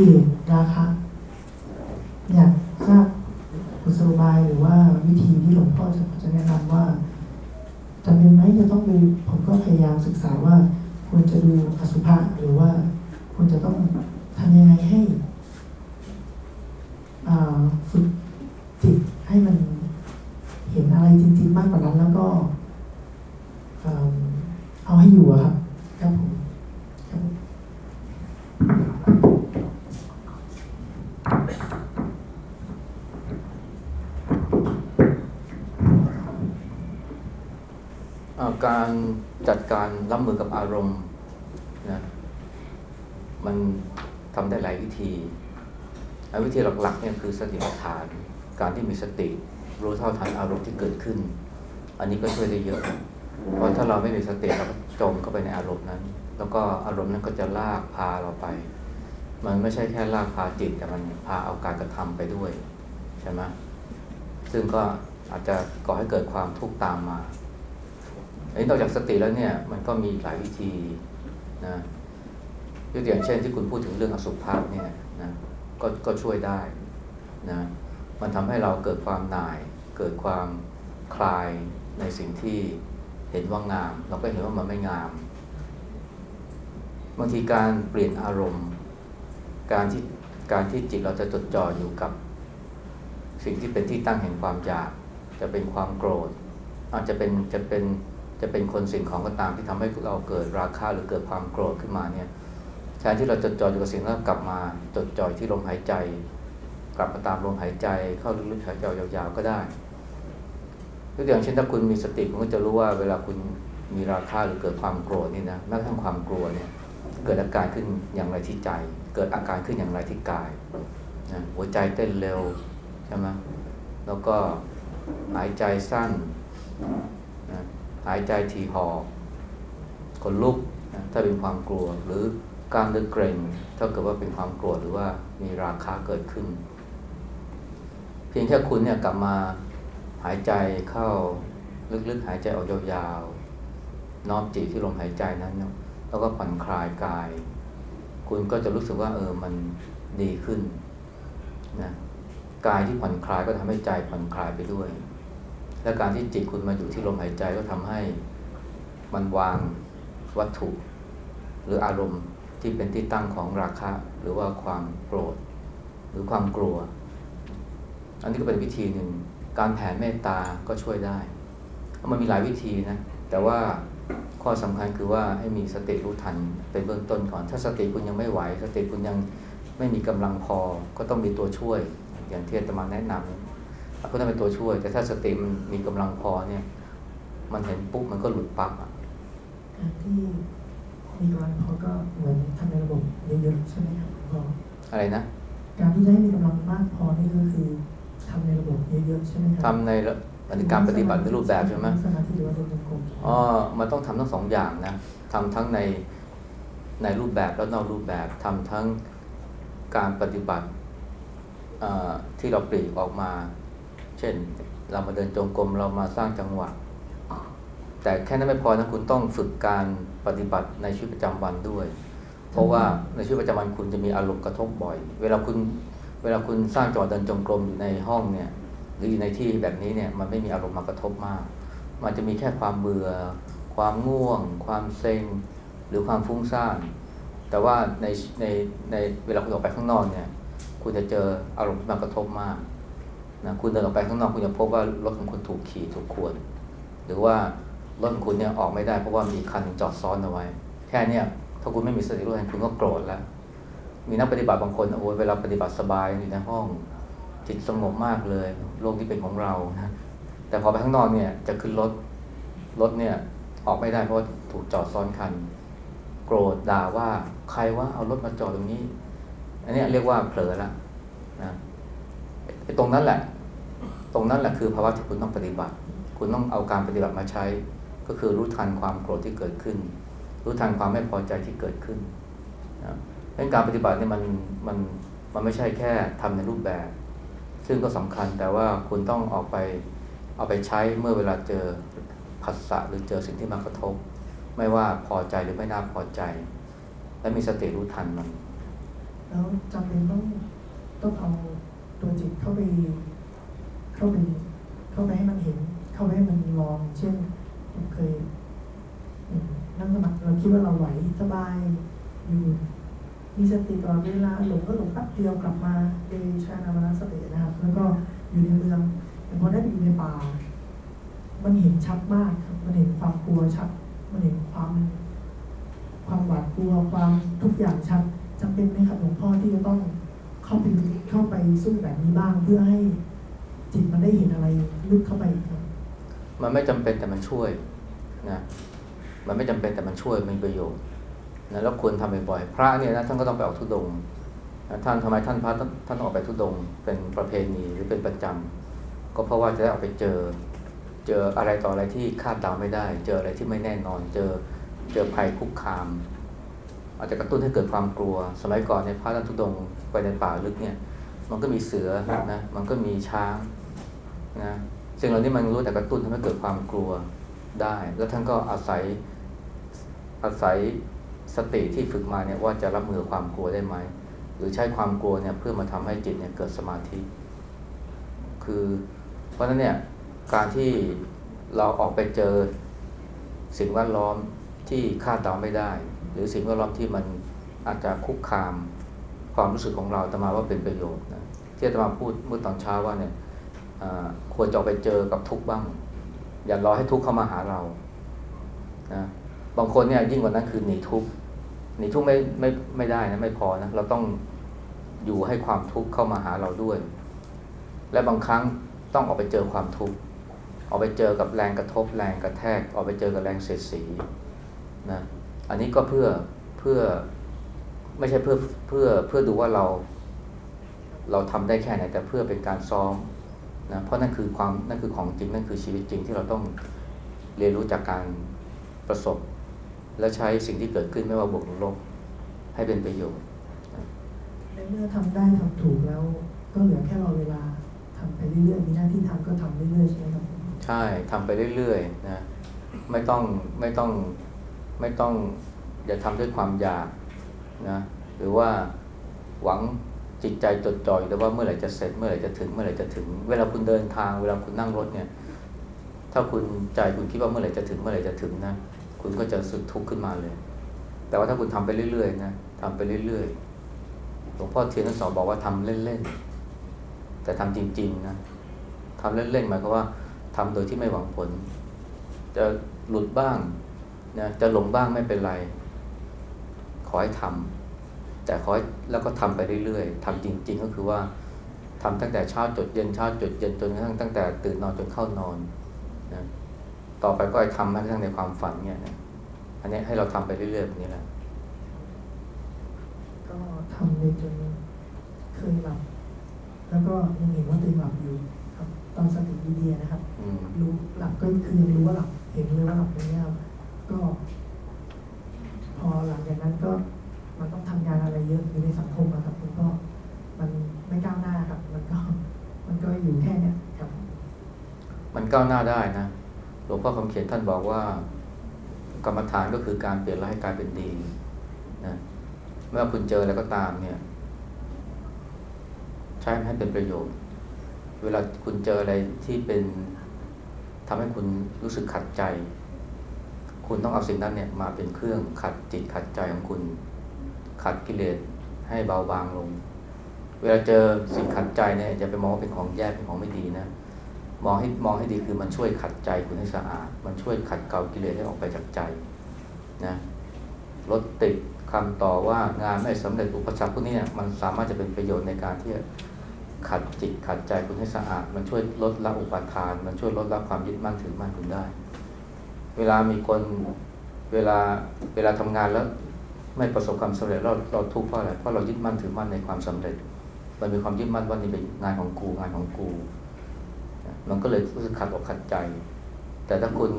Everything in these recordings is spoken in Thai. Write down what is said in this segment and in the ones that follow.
กิเลสราคะ อยากทราบกุศโลบายหรือว่าวิธีที่หลวงพ่อจะจะแนะนำว่าจำเป็นไหมจะต้องดูผมก็พยายามศึกษาว่าควรจะดูอสุภะหรือว่าควรจะต้องทำยังไงให้อ่าฝึกจิตให้มันเห็นอะไรจริง ๆ มากกว่านั้น แล้วก็เอิ่มเอาให้อยู่อะครับครับผมครับ อ่าการจัดการรับมือกับอารมณ์นะมันทำได้หลายวิธีอ่า วิธีหลักๆเนี่ยคือสติปัฏฐาน การที่มีสติ รู้เท่าทันอารมณ์ที่เกิดขึ้น อันนี้ก็ช่วยได้เยอะ เพราะถ้าเราไม่มีสติเราก็จมเข้าไปในอารมณ์นั้น แล้วก็อารมณ์นั้นก็จะลากพาเราไป มันไม่ใช่แค่ลากพาจิตแต่มันพาเอาการกระทำไปด้วยใช่ไหมซึ่งก็อาจจะก่อให้เกิดความทุกข์ตามมาไอ้นอกจากสติแล้วเนี่ยมันก็มีหลายวิธีนะยกตัวอย่างเช่นที่คุณพูดถึงเรื่องอสุภะเนี่ยนะ ก็ก็ช่วยได้นะมันทำให้เราเกิดความหน่าย เกิดความคลายในสิ่งที่เห็นว่างาม เราก็เห็นว่ามันไม่งาม บางทีการเปลี่ยนอารมณ์ การที่การที่จิตเราจะจดจ่ออยู่กับ สิ่งที่เป็นที่ตั้งแห่งความอยาก จะเป็นความโกรธ อาจจะเป็นจะเป็นจะเป็นคนสิ่งของก็ตามที่ทำให้เราเกิดราคะหรือเกิดความโกรธขึ้นมาเนี่ย แทนที่เราจดจ่ออยู่กับสิ่งนั้นกลับมาจดจ่อที่ลมหายใจ กลับมาตามลมหายใจ เข้าลึกๆหายใจยาวๆก็ได้ยกตัวอย่างเช่นถ้าคุณมีสติคุณก็จะรู้ว่าเวลาคุณมีราคะหรือเกิดความโกรธนี่นะแม้กระทั่งความกลัวเนี่ยเกิดอาการขึ้นอย่างไรที่ใจ เกิดอาการขึ้นอย่างไรที่กายนะหัวใจเต้นเร็วใช่ไหมแล้วก็หายใจสั้นนะหายใจทีหอบขนลุกนะถ้าเป็นความกลัวหรือ กล้ามเนื้อเกร็งถ้าเกิดว่าเป็นความโกรธหรือว่ามีราคะเกิดขึ้น เพียงแค่คุณเนี่ยกลับมาหายใจเข้าลึกๆหายใจออกยาวๆน้อมจิตที่ลมหายใจนั้นแล้วก็ผ่อนคลายกาย คุณก็จะรู้สึกว่าเออมันดีขึ้นนะกายที่ผ่อนคลายก็ทำให้ใจผ่อนคลายไปด้วย และการที่จิตคุณมาอยู่ที่ลมหายใจก็ทำให้มันวางวัตถุ หรืออารมณ์ ที่เป็นที่ตั้งของราคะ หรือว่าความโกรธ หรือความกลัว อันนี้ก็เป็นวิธีหนึ่ง การแผ่เมตตาก็ช่วยได้ มันมีหลายวิธีนะ แต่ว่าข้อสำคัญคือว่าให้มีสติรู้ทันเป็นเบื้องต้นก่อน ถ้าสติคุณยังไม่ไหว สติคุณยังไม่มีกำลังพอ ก็ต้องมีตัวช่วย อย่างที่อาตมาแนะนำก็ต้องเป็นตัวช่วย แต่ถ้าสติมันมีกำลังพอเนี่ย มันเห็นปุ๊บมันก็หลุดปั๊บอะการที่ มีกำลังพอก็เหมือนทำในระบบเยอะๆใช่ไหมครับหลวงพ่ออะไรนะ การที่จะให้มีกำลังมากพอนี่ก็คือทำในระบบเยอะๆใช่ไหมครัทำในระในการปฏิบัติในรูปแบบใช่ไหมสมาธิหรือว่าเดินจงกรมอ๋อมันต้องทำทั้งสองอย่างนะทำทั้งในในรูปแบบและนอกรูปแบบทำทั้งการปฏิบัติเอ่อที่เราปลีกออกมา เช่น เรามาเดินจงกรมเรามาสร้างจังหวะ แต่แค่นั้นไม่พอนะคุณต้องฝึกการปฏิบัติในชีวิตประจำวันด้วย เพราะว่าในชีวิตประจำวันคุณจะมีอารมณ์กระทบบ่อย เวลาคุณเวลาคุณสร้างจังหวะเดินจงกรมอยู่ในห้องเนี่ยหรืออยู่ในที่แบบนี้เนี่ยมันไม่มีอารมณ์มากระทบมาก มันจะมีแค่ความเบื่อ ความง่วง ความเซ็ง หรือความฟุ้งซ่านแต่ว่าในในในเวลาคุณออกไปข้างนอกเนี่ยคุณจะเจออารมณ์ที่มากระทบมากนะคุณเดินออกไปข้างนอกคุณจะพบว่ารถของคุณถูกขี่ถูกขวนหรือว่า รถของคุณเนี่ยออกไม่ได้เพราะว่ามีคันจอดซ้อนเอาไว้ แค่เนี้ยถ้าคุณไม่มีสติรู้ทันคุณก็โกรธแล้ว มีนักปฏิบัติบางคนโอ้ยเวลาปฏิบัติสบายอยู่ในห้อง จิตสงบมากเลย โลกที่เป็นของเรานะแต่พอไปข้างนอกเนี่ยจะขึ้นรถรถเนี่ยออกไม่ได้เพราะว่าถูกจอดซ้อนคัน โกรธด่าว่าใครว่าเอารถมาจอดตรงนี้ อันนี้เรียกว่าเผลอละนะตรงนั้นแหละ ตรงนั้นแหละคือภาวะที่คุณต้องปฏิบัติ คุณต้องเอาการปฏิบัติมาใช้ ก็คือรู้ทันความโกรธที่เกิดขึ้น รู้ทันความไม่พอใจที่เกิดขึ้นนะเพราะฉะนั้นการปฏิบัติเนี่ยมันมันมันไม่ใช่แค่ทำในรูปแบบ ซึ่งก็สำคัญแต่ว่าคุณต้องออกไปเอาไปใช้เมื่อเวลาเจอผัสสะหรือเจอสิ่งที่มากระทบ ไม่ว่าพอใจหรือไม่น่าพอใจ และมีสติรู้ทันมันแล้วจำเป็นต้องต้องเอาตัวจิตเข้าไปเข้าไปเข้าไปให้มันเห็น เข้าไปให้มันลอง เช่น เคยนั่งสมาธิเราคิดว่าเราไหวสบายอยู่มีสติตลอดเวลาหลงก็หลงแป๊บเดียวกลับมาเดชานามนาสตินะครับ แล้วก็อยู่ในเมืองแต่พอได้ไปอยู่ในป่า มันเห็นชัดมากครับมันเห็นความกลัวชัด มันเห็นความ ความหวาดกลัวความทุกอย่างชัดจำเป็นไหมครับหลวงพ่อที่จะต้องเข้าไปเข้าไปสู้แบบนี้บ้างเพื่อให้จิตมันได้เห็นอะไรลึกเข้าไปครับ มันไม่จำเป็นแต่มันช่วยนะมันไม่จำเป็นแต่มันช่วยมีประโยชน์นะแล้วควรทำบ่อยๆพระเนี่ยนะท่านก็ต้องไปออกทุดงนะท่านทำไมท่านพระท่านออกไปทุดงเป็นประเพณีหรือเป็นประจำก็เพราะว่าจะได้ออกไปเจอเจออะไรต่ออะไรที่คาดเดาไม่ได้ เจออะไรที่ไม่แน่นอน เจอเจอภัยคุกคาม อาจจะกระตุ้นให้เกิดความกลัว สมัยก่อนในยพระท่านทุดงไปในป่าลึกเนี่ย มันก็มีเสือนะมันก็มีช้างนะ สิ่งเหล่านี้มันรู้แต่กระตุ้นทำให้เกิดความกลัวได้ แล้วท่านก็อาศัยอาศัยสติที่ฝึกมาเนี่ยว่าจะรับมือกับความกลัวได้ไหม หรือใช้ความกลัวเนี่ยเพื่อมาทำให้จิตเนี่ยเกิดสมาธิ คือเพราะฉะนั้นเนี่ยการที่เราออกไปเจอสิ่งแวดล้อมที่คาดเดาไม่ได้ หรือสิ่งแวดล้อมที่มันอาจจะคุกคามความรู้สึกของเราแต่มาว่าเป็นประโยชน์นะที่อาตมาพูดเมื่อตอนเช้าว่าเนี่ย ควรจะออกไปเจอกับทุกข์บ้าง อย่ารอให้ทุกข์เข้ามาหาเรานะบางคนเนี่ยยิ่งกว่านั้นคือหนีทุกข์หนีทุกข์ไม่ไม่ไม่ได้นะไม่พอนะเราต้องอยู่ให้ความทุกข์เข้ามาหาเราด้วย และบางครั้งต้องออกไปเจอความทุกข์ออกไปเจอกับแรงกระทบแรงกระแทกออกไปเจอกับแรงเสียดสีนะอันนี้ก็เพื่อเพื่อไม่ใช่เพื่อเพื่อเพื่อดูว่าเรา เราทำได้แค่ไหนแต่เพื่อเป็นการซ้อม นะเพราะนั่นคือความนั่นคือของจริงนั่นคือชีวิตจริงที่เราต้องเรียนรู้จากการประสบ และใช้สิ่งที่เกิดขึ้นไม่ว่าบวกหรือลบให้เป็นประโยชน์ในเมื่อทำได้ทำถูกแล้วก็เหลือแค่รอเวลาทำไปเรื่อยๆมีหน้าที่ทำก็ทำเรื่อยๆใช่ไหมครับใช่ทำไปเรื่อยๆนะไม่ต้องไม่ต้องไม่ต้องอย่าทำด้วยความอยากนะหรือว่าหวัง จิตใจจดจ่อยแต่ว่าเมื่อไหร่จะเสร็จเมื่อไหร่จะถึงเมื่อไหร่จะถึง เวลาคุณเดินทาง เวลาคุณนั่งรถเนี่ย ถ้าคุณใจคุณคิดว่าเมื่อไหร่จะถึงเมื่อไหร่จะถึงนะคุณก็จะสึกทุกข์ขึ้นมาเลย แต่ว่าถ้าคุณทำไปเรื่อยๆนะทำไปเรื่อยๆหลวงพ่อเทียนท่านสอนบอกว่าทำเล่นๆแต่ทำจริง ๆนะทำเล่นๆหมายความว่าทำโดยที่ไม่หวังผล จะหลุดบ้างนะจะหลงบ้างไม่เป็นไร ขอให้ทำ แต่ขอให้แล้วก็ทำไปเรื่อยๆทำจริง ๆ ก็คือว่าทำตั้งแต่เช้าจดเย็นเช้าจดเย็นจนกระทั่งตั้งแต่ตื่นนอนจนเข้านอนนะต่อไปก็ให้ทำแม้กระทั่งในความฝันเนี่ยนะอันนี้ให้เราทำไปเรื่อยๆแบบนี้แหละก็ทำไปจนเคยหลับแล้วก็ยังเห็นว่าตัวเองหลับอยู่ครับ ตอนสติดีๆนะครับอืมรู้หลับก็คือยังรู้ว่าหลับเห็นเลยว่าหลับอย่างเงี้ยครับก็ พอหลังจากนั้นก็ เยอะอยู่ในสังคมนะครับคุณพ่อมันไม่ก้าวหน้าครับ มันก็มันก็อยู่แค่เนี้ยครับ มันก้าวหน้าได้นะหลวงพ่อคำเขียนท่านบอกว่ากรรมฐานก็คือการเปลี่ยนร้ายให้กลายเป็นดีนะเมื่อคุณเจออะไรก็ตามเนี่ย ใช้ให้เป็นประโยชน์ เวลาคุณเจออะไรที่เป็นทำให้คุณรู้สึกขัดใจ คุณต้องเอาสิ่งนั้นเนี่ยมาเป็นเครื่องขัดจิตขัดใจของคุณ ขัดกิเลสให้เบาบางลง เวลาเจอสิ่งขัดใจเนี่ยอย่าไปมองว่าเป็นของแย่เป็นของไม่ดีนะ มองให้มองให้ดีคือมันช่วยขัดใจคุณให้สะอาด มันช่วยขัดเกลากิเลสให้ออกไปจากใจนะรถติดคำต่อว่างานไม่สำเร็จอุปสรรคพวกนี้เนี่ยมันสามารถจะเป็นประโยชน์ในการที่จะขัดจิตขัดใจคุณให้สะอาด มันช่วยลดละอุปทาน มันช่วยลดละความยึดมั่นถือมั่นคุณได้ เวลามีคนเวลาเวลาทำงานแล้ว ไม่ประสบความสำเร็จเราเราทุกข์เพราะอะไรเพราะเรายึดมั่นถือมั่นในความสำเร็จมันมีความยึดมั่นว่านี่เป็นงานของกูงานของกู มันก็เลยรู้สึกขัดอกขัดใจ แต่ถ้าคุณ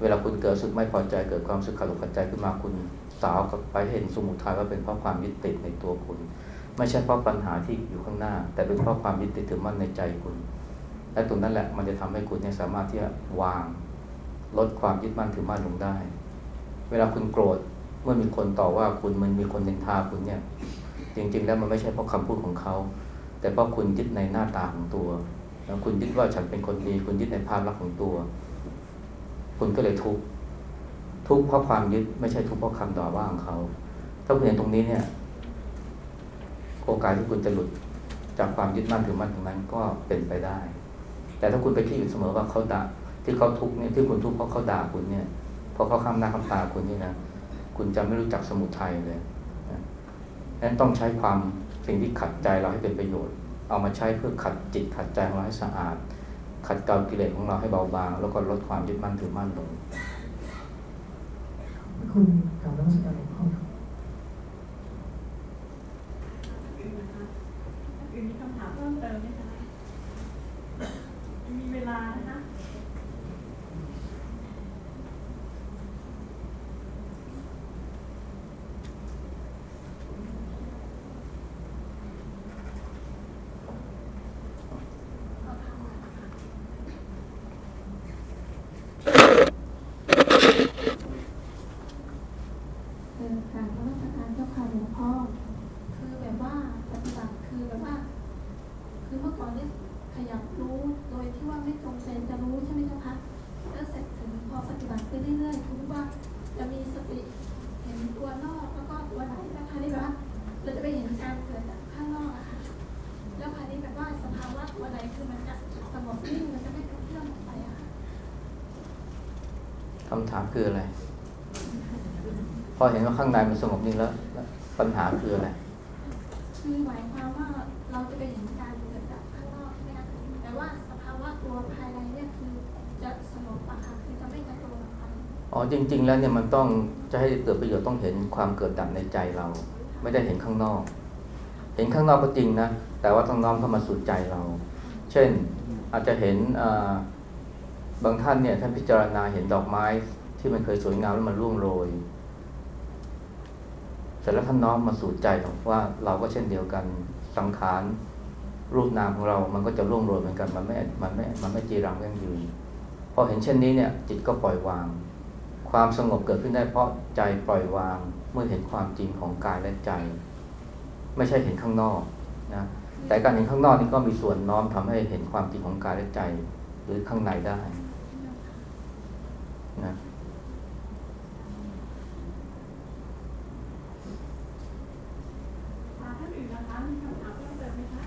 เวลาคุณเกิดสึกไม่พอใจเกิดความสึกขัดอกขัดใจขึ้นมาคุณสาวกับไปเห็นสมุทัยว่าเป็นเพราะความยึดติดในตัวคุณ ไม่ใช่เพราะปัญหาที่อยู่ข้างหน้า แต่เป็นเพราะความยึดติดถือมั่นในใจคุณและตรงนั้นแหละมันจะทำให้คุณเนี่ยสามารถที่จะวาง ลดความยึดมั่นถือมั่นลงได้ เวลาคุณโกรธ เมื่อมีคนต่อว่าคุณมันมีคนนินทาคุณเนี่ย จริง ๆ แล้วมันไม่ใช่เพราะคำพูดของเขา แต่เพราะคุณยึดในหน้าตาของตัวแล้วคุณยึดว่าฉันเป็นคนดี คุณยึดในภาพลักษณ์ของตัว คุณก็เลยทุกข์ทุกข์เพราะความยึดไม่ใช่ทุกข์เพราะคำต่อว่าของเขา ถ้าคุณเห็นตรงนี้เนี่ย โอกาสที่คุณจะหลุดจากความยึดมั่นถือมั่นตรงนั้นก็เป็นไปได้ แต่ถ้าคุณไปคิดอยู่เสมอว่าเขาด่าที่เขาทุกข์เนี่ยที่คุณทุกข์เพราะเขาด่าคุณเนี่ยเพราะเขาข้ามหน้าข้ามตาคุณนี่นะ คุณจะไม่รู้จักสมุทัยเลยนะนั้นต้องใช้ความสิ่งที่ขัดใจเราให้เป็นประโยชน์ เอามาใช้เพื่อขัดจิตขัดใจของเราให้สะอาด ขัดเกลากิเลสของเราให้เบาบาง แล้วก็ลดความยึดมั่นถือมั่นลงคุณกล่าวนมัสการหลวงพ่อรับ อื่นนะคะอื่นมีคำถามเพิ่มเติมไหมคะมีเวลานะคะ เออการพระราชการเจ้าค่ะหลวงพ่อ คือแบบว่าปฏิบัติคือแบบว่า คือเมื่อก่อนเนี่ยขยับรู้โดยที่ว่าไม่จงเป็นจะรู้ใช่ไหมเจ้าคะแล้วเสร็จถึงพอปฏิบัติไปเรื่อยๆคือว่าจะมีสติเห็นตัวนอกแล้วก็ตัวไหนนะคะนี่แบบว่าเราจะไปเห็นการเกิดจากข้างนอกอะค่ะแล้วคราวนี้แบบว่าสภาวะตัวไหนคือมันจะสงบนิ่งมันจะไม่กระเพื่อมออกไปอะค่ะ คำถามคืออะไร พอเห็นว่าข้างในมันสงบนิ่งแล้วแล้ว ปัญหาคืออะไรคือหมายความว่าเราจะไปเห็นการเกิดจากข้างนอกใช่ไหมคะแต่ว่าสภาวะตัวภายในเนี่ยคือจะสงบปะค่ะคือจะไม่กระโดดออกไปอ๋อจริง ๆ แล้วเนี่ยมันต้องจะให้เกิดประโยชน์ต้องเห็นความเกิดดับในใจเรา ไม่ได้เห็นข้างนอก เห็นข้างนอกก็จริงนะแต่ว่าต้องน้อมเข้ามาสู่ใจเรา เช่นอาจจะเห็นอ่า บางท่านเนี่ยท่านพิจารณาเห็นดอกไม้ที่มันเคยสวยงามแล้วมันร่วงโรยเสร็จแล้วท่านน้อมมาสู่ใจของว่าเราก็เช่นเดียวกันสังขารรูปนามของเรา มันก็จะร่วงโรยเหมือนกันมันไม่ มันไม่ มันไม่จีรังยั่งยืนพอเห็นเช่นนี้เนี่ย จิตก็ปล่อยวาง ความสงบเกิดขึ้นได้เพราะใจปล่อยวาง เมื่อเห็นความจริงของกายและใจ ไม่ใช่เห็นข้างนอกนะแต่การเห็นข้างนอกนี่ก็มีส่วนน้อมทำให้เห็นความจริงของกายและใจ หรือข้างในได้ นะ ถามท่านอื่นนะคะมีคำถามเพิ่มเติมไหมคะ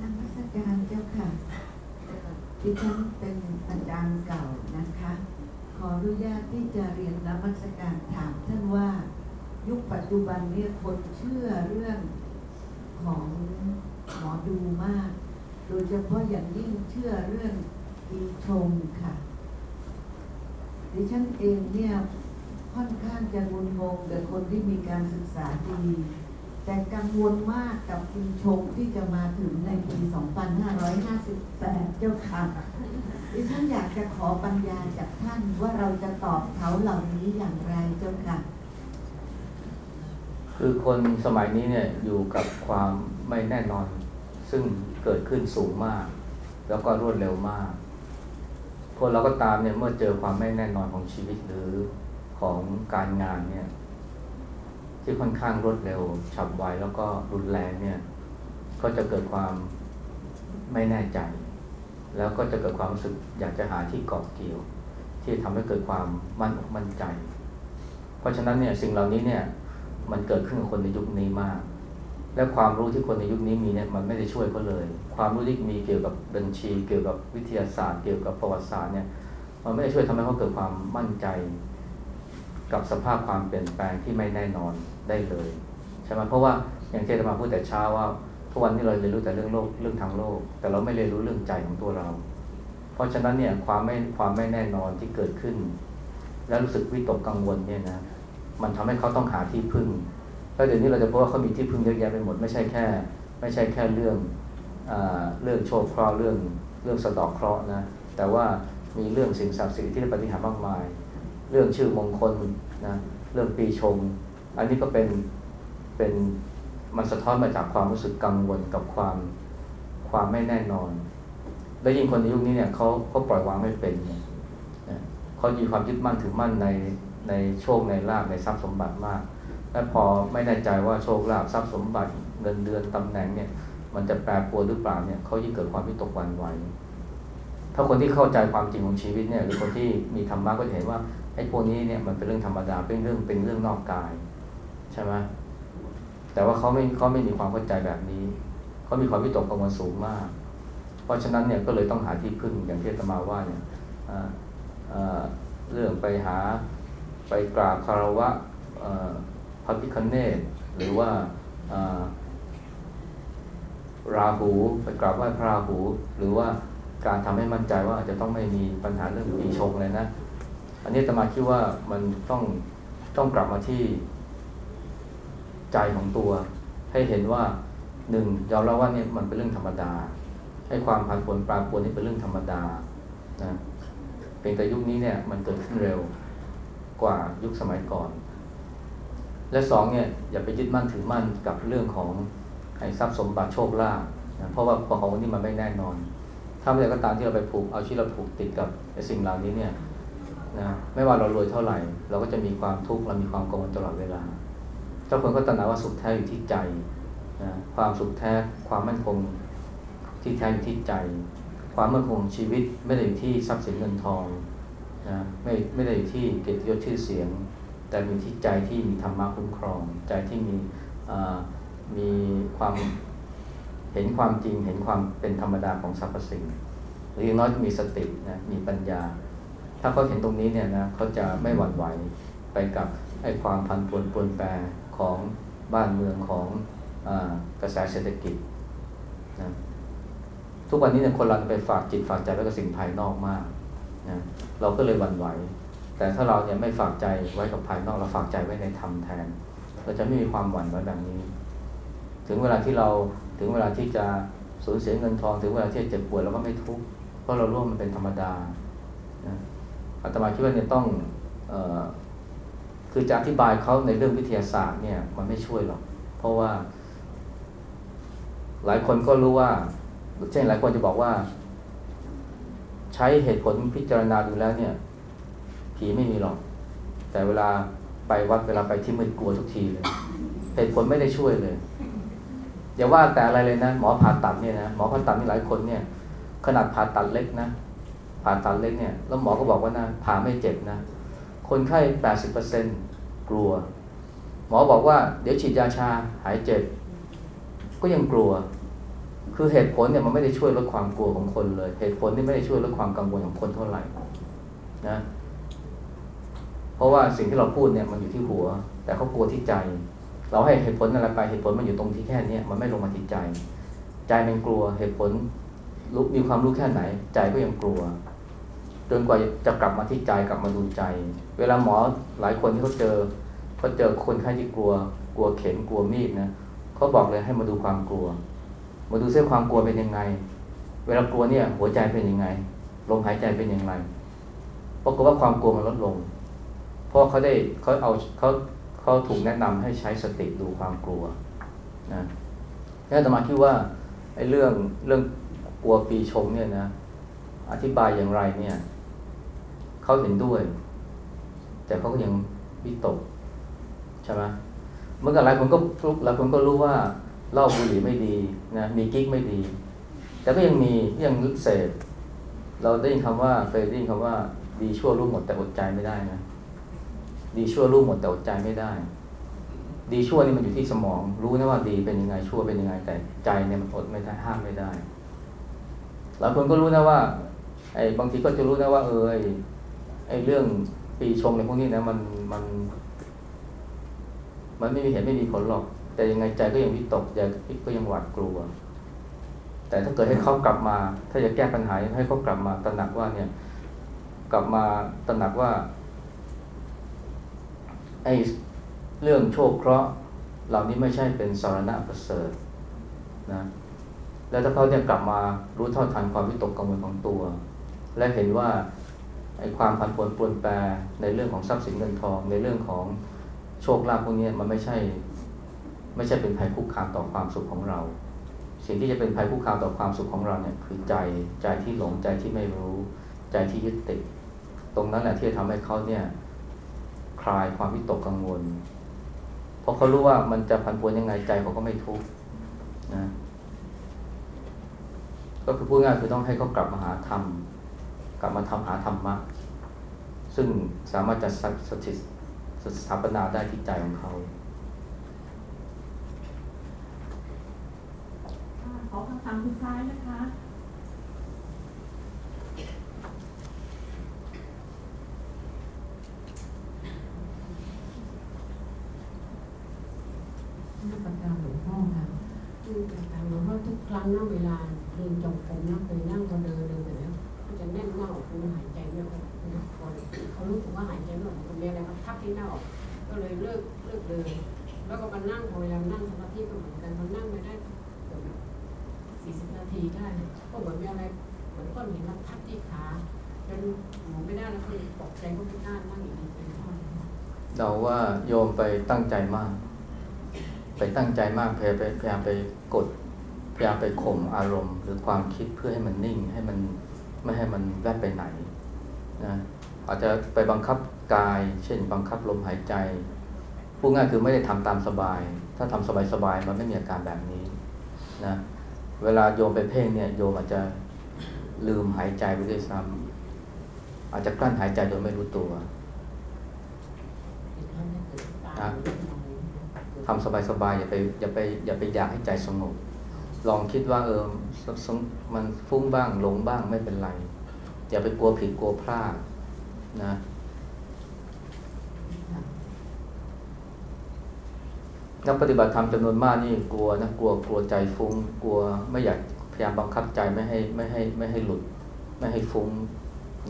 นมัสการเจ้าค่ะเอ่อดิฉันเป็นอาจารย์เก่านะคะ ขออ นุญาตที่จะเรียนนมัสการถามท่านว่ายุคปัจจุบันเนี่ยคนเชื่อเรื่องของหมอดูมาก โดยเฉพาะอย่างยิ่งเชื่อเรื่องปีชงค่ะ ดิฉันเองเนี่ยค่อนข้างจะงุนงงกับคนที่มีการศึกษาดี แต่กังวลมากกับปีชงที่จะมาถึงในปี 2558 เจ้าค่ะ ดิฉันอยากจะขอปัญญาจากท่านว่าเราจะตอบเขาเหล่านี้อย่างไรเจ้าค่ะ คือคนสมัยนี้เนี่ยอยู่กับความไม่แน่นอน ซึ่งเกิดขึ้นสูงมาก แล้วก็รวดเร็วมากคนเราก็ตามเนี่ยเมื่อเจอความไม่แน่นอนของชีวิตหรือของการงานเนี่ย ที่ค่อนข้างรวดเร็ว ฉับไวแล้วก็รุนแรงเนี่ย ก็จะเกิดความไม่แน่ใจ แล้วก็จะเกิดความรู้สึกอยากจะหาที่เกาะเกี่ยว ที่ทำให้เกิดความมั่นอกมั่นใจ เพราะฉะนั้นเนี่ยสิ่งเหล่านี้เนี่ยมันเกิดขึ้นกับคนในยุคนี้มาก และความรู้ที่คนในยุคนี้มีเนี่ยมันไม่ได้ช่วยเขาเลย ความรู้ที่มีเกี่ยวกับบัญชี เกี่ยวกับวิทยาศาสตร์ เกี่ยวกับประวัติศาสตร์เนี่ยมันไม่ได้ช่วยทำให้เขาเกิดความมั่นใจ กับสภาพความเปลี่ยนแปลงที่ไม่แน่นอนได้เลยใช่ไหมเพราะว่าอย่างที่อาตมาพูดแต่เช้าว่า ทุกวันนี้เราเรียนรู้แต่เรื่องโลกเรื่องทางโลก แต่เราไม่เรียนรู้เรื่องใจของตัวเรา เพราะฉะนั้นเนี่ยความไม่ความไม่แน่นอนที่เกิดขึ้น แล้วรู้สึกวิตกกังวลเนี่ยนะมันทำให้เขาต้องหาที่พึ่งแล้วเดี๋ยวนี้เราจะพบว่าเขามีที่พึ่งเยอะแยะไปหมดไม่ใช่แค่ ไม่ใช่แค่เรื่องอาเรื่องโชคเคราะห์เรื่องเรื่องสะดอกเคราะห์นะแต่ว่ามีเรื่องสิ่งศักดิ์สิทธิ์ที่ได้ปฏิหารมากมาย เรื่องชื่อมงคลนะเรื่องปีชง อันนี้ก็เป็นเป็น มันสะท้อนมาจากความรู้สึกกังวลกับความความไม่แน่นอน แล้วยิ่งคนในยุคนี้เนี่ยเขาเขาปล่อยวางไม่เป็นเนี่ยเขามีความยึดมั่นถือมั่นในในโชคในลาภในทรัพย์สมบัติมาก และพอไม่แน่ใจว่าโชคลาภทรัพย์สมบัติเงินเดือนตำแหน่งเนี่ยมันจะแปรปรวนหรือเปล่าเนี่ยเขายิ่งเกิดความวิตกวันไหวถ้าคนที่เข้าใจความจริงของชีวิตเนี่ยหรือคนที่มีธรรมะก็จะเห็นว่าไอ้พวกนี้เนี่ยมันเป็นเรื่องธรรมดาเป็นเรื่องเป็นเรื่องนอกกายใช่ไหม แต่ว่าเขาไม่เขาไม่มีความเข้าใจแบบนี้เขามีความวิตกกังวลสูงมาก เพราะฉะนั้นเนี่ยก็เลยต้องหาที่พึ่งอย่างที่ตมาว่าเนี่ยเรื่องไปหาไปกราบคารวะพระพิคเนตหรือว่าราหูไปกราบไหว้พระราหู หรือว่าการทำให้มั่นใจว่าจะต้องไม่มีปัญหาเรื่องปีชงเลยนะ อันนี้ตมาคิดว่ามันต้องต้องกลับมาที่ ใจของตัว ให้เห็นว่าหนึ่งยอมรับว่าเนี่ยมันเป็นเรื่องธรรมดา ให้ความผันผวนปรากฏนี่เป็นเรื่องธรรมดานะเป็นแต่ยุคนี้เนี่ยมันเกิดขึ้นเร็วกว่ายุคสมัยก่อน และสองเนี่ยอย่าไปยึดมั่นถือมั่นกับเรื่องของไอ้ทรัพย์สมบัติโชคลาภนะเพราะว่าของวันนี้มันไม่แน่นอน ถ้าเมื่อใดก็ตามที่เราไปผูกเอาชีวิตเราผูกติดกับไอ้สิ่งเหล่านี้เนี่ยนะไม่ว่าเรารวยเท่าไหร่ เราก็จะมีความทุกข์เรามีความกังวลตลอดเวลา เจ้าคนก็ตระหนักว่าสุขแท้อยู่ที่ใจนะความสุขแท้ความมั่นคงที่แท้อยู่ที่ใจ ความมั่นคงชีวิตไม่ได้อยู่ที่ทรัพย์สินเงินทองนะไม่ไม่ได้อยู่ที่เกียรติยศชื่อเสียง แต่อยู่ที่ใจที่มีธรรมะคุ้มครอง ใจที่มีมีความเห็นความจริงเห็นความเป็นธรรมดาของสรรพสิ่งหรืออย่างน้อยมีสตินะมีปัญญา ถ้าเขาเห็นตรงนี้เนี่ยนะเขาจะไม่หวั่นไหวไปกับไอ้ความพันปวนปวนแปร ของบ้านเมืองของอกระแสเศรษฐกิจนะทุกวันนี้เนี่ยคนเราไปฝากจิตฝากใจไว้กับสิ่งภายนอกมากนะเราก็เลยหวั่นไหว แต่ถ้าเราเนี่ยไม่ฝากใจไว้กับภายนอกเราฝากใจไว้ในธรรมแทน เราจะไม่มีความหวั่นไหวแบบนี้ ถึงเวลาที่เราถึงเวลาที่จะสูญเสียเงินทองถึงเวลาที่จะเจ็บปวยเราก็ไม่ทุกข์เพราะเราร่วมมันเป็นธรรมดานะอาตมาคิดว่าเนี่ยต้องอ คือจะอธิบายเขาในเรื่องวิทยาศาสตร์เนี่ยมันไม่ช่วยหรอก เพราะว่า หลายคนก็รู้ว่าเช่นหลายคนจะบอกว่า ใช้เหตุผลพิจารณาดูแล้วเนี่ย ผีไม่มีหรอก แต่เวลาไปวัดเวลาไปที่มืดกลัวทุกทีเลยเหตุผลไม่ได้ช่วยเลยอย่าว่าแต่อะไรเลยนะ หมอผ่าตัดเนี่ยนะหมอผ่าตัดนี่หลายคนเนี่ย ขนาดผ่าตัดเล็กนะผ่าตัดเล็กเนี่ยแล้วหมอก็บอกว่านะผ่าไม่เจ็บนะ คนไข้แปดสิบเปอร์เซ็นต์ กลัว หมอบอกว่าเดี๋ยวฉีดยาชาหายเจ็บ ก็ยังกลัว คือเหตุผลเนี่ยมันไม่ได้ช่วยลดความกลัวของคนเลย เหตุผลนี่ไม่ได้ช่วยลดความกังวลของคนเท่าไหร่นะเพราะว่าสิ่งที่เราพูดเนี่ยมันอยู่ที่หัว แต่เขากลัวที่ใจ เราให้เหตุผลอะไรไปเหตุผลมันอยู่ตรงที่แค่นี้มันไม่ลงมาที่ใจ ใจมันกลัวเหตุผลรู้มีความรู้แค่ไหน ใจก็ยังกลัว จนกว่าจะกลับมาที่ใจกลับมาดูใจ เวลาหมอหลายคนที่เขาเจอเขาเจอคนไข้ที่กลัว กลัวเข็มกลัวมีดนะเขาบอกเลยให้มาดูความกลัว มาดูเส้นความกลัวเป็นยังไง เวลากลัวเนี่ย หัวใจเป็นยังไงลมหายใจเป็นยังไงปรากฏว่าความกลัวมันลดลง เพราะเขาได้เขาเอาเขาเขาถูกแนะนำให้ใช้สติดูความกลัวนะแล้วอาตมาคิดว่าไอ้เรื่องเรื่องกลัวปีชงเนี่ยนะ อธิบายอย่างไรเนี่ย เขาเห็นด้วย แต่เขาก็ยังวิตกใช่ไหมเมื่อกี้หลายคนก็หลายคนก็รู้ว่าเหล้าบุหรี่ไม่ดีนะมีกิ๊กไม่ดี แต่ก็ยังมียังเสพเราได้ยินคำว่าเคยได้ยินคำว่า ดีชั่วรู้หมดแต่อดใจไม่ได้นะดีชั่วรู้หมดแต่อดใจไม่ได้ ดีชั่วนี่มันอยู่ที่สมอง รู้นะว่าดีเป็นยังไงชั่วเป็นยังไง แต่ใจเนี่ยมันอดไม่ได้ห้ามไม่ได้หลายคนก็รู้นะว่าไอ้บางทีก็จะรู้นะว่า เออ ไอ้เรื่องปีชงในพวกนี้นะมันมัน มันไม่มีเหตุไม่มีผลหรอก แต่ยังไงใจก็ยังวิตกใจก็ยังหวาดกลัว แต่ถ้าเกิดให้เขากลับมา ถ้าจะแก้ปัญหาให้เขากลับมาตระหนักว่าเนี่ย กลับมาตระหนักว่า ไอ้เรื่องโชคเคราะห์เหล่านี้ไม่ใช่เป็นสารณะประเสริฐนะแล้วถ้าเขาเนี่ยกลับมารู้เท่าทันความวิตกกังวลของตัว และเห็นว่า ไอ้ความผันผวนปรวนแปรในเรื่องของทรัพย์สินเงินทอง ในเรื่องของโชคลาภพวกนี้มันไม่ใช่ ไม่ใช่เป็นภัยคุกคามต่อความสุขของเรา สิ่งที่จะเป็นภัยคุกคามต่อความสุขของเราเนี่ยคือใจใจที่หลงใจที่ไม่รู้ ใจที่ยึดติดตรงนั้นแหละที่จะทำให้เขาเนี่ยคลายความวิตกกังวลเพราะเขารู้ว่ามันจะพันปวนยังไงใจเขาก็ไม่ทุกข์นะก็คือพูดง่ายคือต้องให้เขากลับมาหาธรรม ลับมาทำหาธรรมะ ซึ่งสามารถจะสสถิตสถาปนาได้ที่ใจของเขาขอคำถามสุดท้ายนะคะ นักประการหลวงพ่อค่ะคือประการหลวงพ่อทุกครั้งนะเวลาเดินจงกรมนะเคยนั่งก็เดินเดินไปแล้วก็จะแน่นหน้าอกคือหายใจไม่ออกนะพอเขารู้สึกว่าหายใจไม่ออกมันมีอะไรมาทับที่หน้าอกก็เลยเลิกเลิกเดิน แล้วก็มานั่งพอเวลานั่งสมาธิก็เหมือนกันพอนั่งไปได้เกือบสี่สิบนาทีได้ ก็เหมือนมีอะไรเหมือนก้อนหินมาทับที่ขาจนหมุนไม่ได้แล้วก็เลยตกใจก็ไม่กล้านั่งอีกเป็นข้อเลยค่ะ เราว่าโยม ไปตั้งใจมาก ไปตั้งใจมากพยายามไปพยายามไปกดพยายามไปข่มอารมณ์ หรือความคิดเพื่อให้มันนิ่ง ให้มันไม่ให้มันแวบไปไหนนะอาจจะไปบังคับกาย เช่น บังคับลมหายใจพูดง่ายคือไม่ได้ทำตามสบาย ถ้าทำสบายๆมันไม่มีอาการแบบนี้นะเวลาโยมไปเพ่งเนี่ยโยมอาจจะลืมหายใจไปด้วยซ้ำอาจจะกลั้นหายใจโดยไม่รู้ตัว นะทำสบายๆอย่าไปอย่าไปอย่าไปอยากให้ใจสงบ ลองคิดว่าเออมันฟุ้งบ้างหลงบ้างไม่เป็นไร อย่าไปกลัวผิดกลัวพลาดนะนักปฏิบัติธรรมจำนวนมากนี่กลัวนะกลัวกลัวใจฟุ้ง กลัวไม่อยากพยายามบังคับใจไม่ให้ไม่ให้ไม่ให้หลุด ไม่ให้ฟุ้ง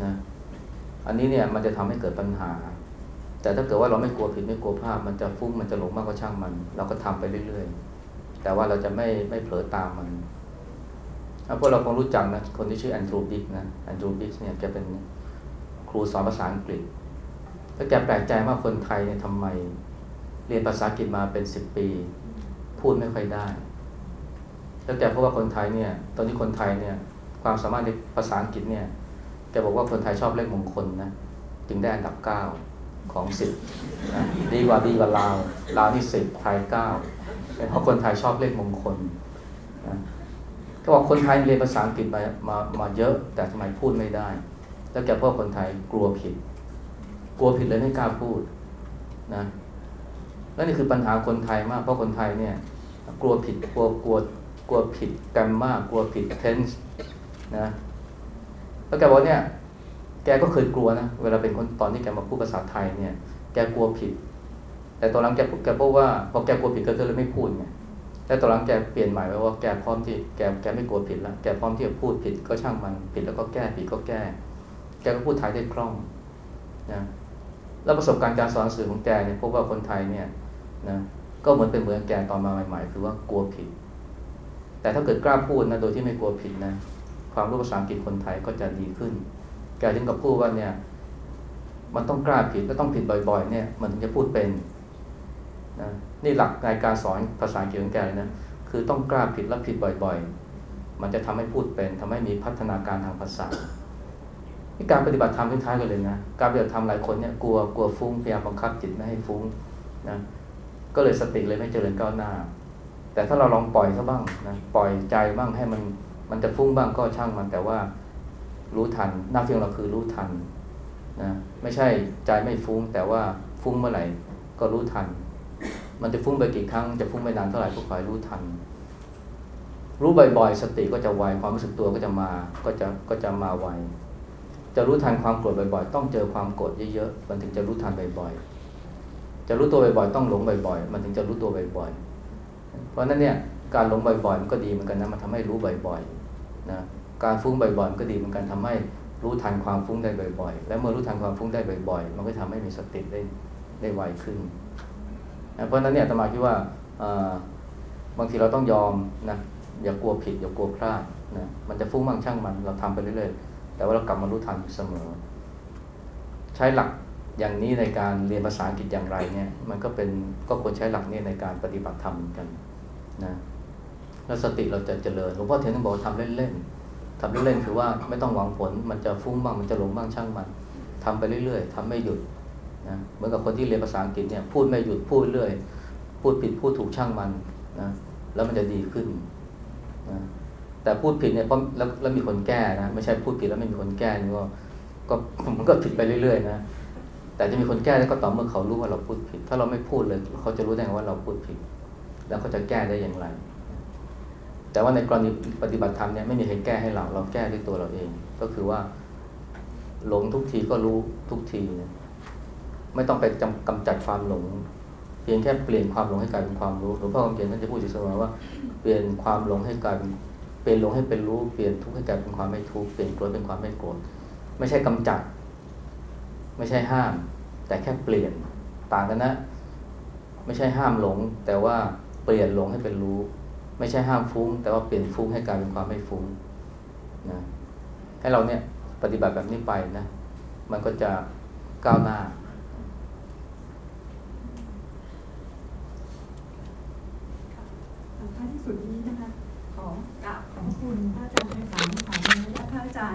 นะอันนี้เนี่ยมันจะทำให้เกิดปัญหา แต่ถ้าเกิดว่าเราไม่กลัวผิดไม่กลัวพลาดมันจะฟุ้งมันจะหลงมากก็ช่างมัน เราก็ทำไปเรื่อยๆ แต่ว่าเราจะไม่ไม่เผลอตามมันอะพวกเราคงรู้จักนะคนที่ชื่อแอนดรูบิกนะแอนดรูบิกเนี่ยแกเป็นครูสอนภาษาอังกฤษแล้วแกแปลกใจมากคนไทยเนี่ยทำไม เรียนภาษาอังกฤษมาเป็นสิบปี พูดไม่ค่อยได้ แล้วแกพบว่าคนไทยเนี่ย ตอนนี้คนไทยเนี่ย ความสามารถในภาษาอังกฤษเนี่ยแกบอกว่าคนไทยชอบเลขมงคลนะ จึงได้อันดับเก้า ของสิบดีกว่าดีกว่าลาวลาวที่สิบไทยเก้าเป็นเพราะคนไทยชอบเลขมงคลนะก็บอกคนไทยเรียนภาษาอังกฤษมามามาเยอะ แต่ทำไมพูดไม่ได้ แล้วแกพบว่าคนไทยกลัวผิด กลัวผิดเลยไม่กล้าพูดนะและนี่คือปัญหาคนไทยมาก เพราะคนไทยเนี่ย กลัวผิดกลัวกลัวกลัวผิดกรมมากกลัวผิดเทนส์นะแล้วแกบอกเนี่ย แกก็เคยกลัวนะ เวลาเป็นคนตอนที่แกมาพูดภาษาไทยเนี่ย แกกลัวผิด แต่ตอนหลังแกแกพบว่าพอแกกลัวผิดก็เลยไม่พูดไงแต่ตอนหลังแกเปลี่ยนใหม่ไปว่าแกพร้อมที่แกแกไม่กลัวผิดแล้วแกพร้อมที่จะพูดผิดก็ช่างมันผิดแล้วก็แก้ผิดก็แก้ แกก็พูดไทยได้คล่องนะแล้วประสบการณ์การสอนสื่อของแกเนี่ยพบว่าคนไทยเนี่ยนะก็เหมือนเป็นเหมือนแกตอนมาใหม่ ๆ คือว่ากลัวผิด แต่ถ้าเกิดกล้าพูดนะโดยที่ไม่กลัวผิดนะความรู้ภาษาอังกฤษคนไทยก็จะดีขึ้น แกถึงกับพูดว่าเนี่ย มันต้องกล้าผิดและต้องผิดบ่อย ๆ เนี่ย มันถึงจะพูดเป็นนะนี่หลักในการสอนภาษาอังกฤษของแกเลยนะคือต้องกล้าผิดและผิดบ่อยๆ มันจะทำให้พูดเป็นทำให้มีพัฒนาการทางภาษานี่การปฏิบัติธรรมคล้ายๆกันเลยนะการปฏิบัติธรรมหลายคนเนี่ยกลัวกลัวฟุ้งพยายามบังคับจิตไม่ให้ฟุ้งนะก็เลยสติเลยไม่เจริญก้าวหน้า แต่ถ้าเราลองปล่อยซะบ้างนะปล่อยใจบ้างให้มันมันจะฟุ้งบ้างก็ช่างมันแต่ว่า รู้ทัน หน้าที่ของเราคือรู้ทันนะไม่ใช่ใจไม่ฟุ้ง แต่ว่าฟุ้งเมื่อไหร่ก็รู้ทัน มันจะฟุ้งไปกี่ครั้งจะฟุ้งไปนานเท่าไหร่ก็คอยรู้ทัน รู้บ่อยๆ สติก็จะไวความรู้สึกตัวก็จะมาก็จะก็จะมาไวจะรู้ทันความโกรธบ่อยๆ ต้องเจอความโกรธเยอะๆมันถึงจะรู้ทันบ่อยๆ จะรู้ตัวบ่อยๆ ต้องหลงบ่อยๆ มันถึงจะรู้ตัวบ่อยๆ เพราะนั้นเนี่ยการหลงบ่อยๆ มันก็ดีเหมือนกันนะ มันทำให้รู้บ่อยๆ นะ การฟุ้งบ่อยๆมันก็ดีเหมือนกันทำให้รู้ทันความฟุ้งได้บ่อย ๆ และเมื่อรู้ทันความฟุ้งได้บ่อย ๆ มันก็ทำให้มีสติได้ได้ไวขึ้น เพราะฉะนั้นเนี่ยตมาคิดว่าบางทีเราต้องยอมนะอย่ากลัวผิด อย่ากลัวพลาดนะมันจะฟุ้งบ้างช่างมันเราทำไปเรื่อยๆแต่ว่าเรากลับมารู้ทันอยู่เสมอ ใช้หลักอย่างนี้ในการเรียนภาษาอังกฤษอย่างไรเนี่ยมันก็เป็นก็ควรใช้หลักนี่ยในการปฏิบัติธรรมเหมือนกันนะแล้วสติเราจะเจริญหลวงพ่อเทียนต้องบอกว่าทำเล่นๆ ทำเล่นๆคือว่าไม่ต้องหวังผล มันจะฟุ้งบ้างมันจะหลงบ้างช่างมันทำไปเรื่อยๆทำไม่หยุดนะเหมือนกับคนที่เรียนภาษาอังกฤษเนี่ยพูดไม่หยุดพูดเรื่อย พูดผิดพูดถูกช่างมันนะแล้วมันจะดีขึ้นนะแต่พูดผิดเนี่ยเพราะแล้วแล้วมีคนแก้นะไม่ใช่พูดผิดแล้วไม่มีคนแก้นี่ก็ก็มันก็ผิดไปเรื่อยๆนะแต่จะมีคนแก้ได้วก็ต่อเมื่อเขารู้ว่าเราพูดผิด ถ้าเราไม่พูดเลย เขาจะรู้ได้ไงว่าเราพูดผิด แล้วเขาจะแก้ได้อย่างไร แต่ว่าในกรณีปฏิบัติธรรมเนี่ยไม่มีใครแก้ให้เรา เราแก้ด้วยตัวเราเอง ก็คือว่า หลงทุกทีก็รู้ทุกทีนะไม่ต้องไปจำกำจัดความหลง เพียงแค่เปลี่ยนความหลงให้กลายเป็นความรู้หลวงพ่อคำเขียนท่านจะพูดอยู่เสมอว่าเปลี่ยนความหลงให้กลายเป็นเปลี่ยนหลงให้เป็นรู้เปลี่ยนทุกข์ให้กลายเป็นความไม่ทุกข์เปลี่ยนโกรธเป็นความไม่โกรธไม่ใช่กำจัด ไม่ใช่ห้าม แต่แค่เปลี่ยนต่างกันนะ ไม่ใช่ห้ามหลง แต่ว่าเปลี่ยนหลงให้เป็นรู้ ไม่ใช่ห้ามฟุ้ง แต่ว่าเปลี่ยนฟุ้งให้กลายเป็นความไม่ฟุ้งนะให้เราเนี่ยปฏิบัติแบบนี้ไปนะ มันก็จะก้าวหน้า ท้ายที่สุดนี้นะคะ ขอกราบขอบพระคุณพระอาจารย์ไพศาลขอบคุณพระอาจารย์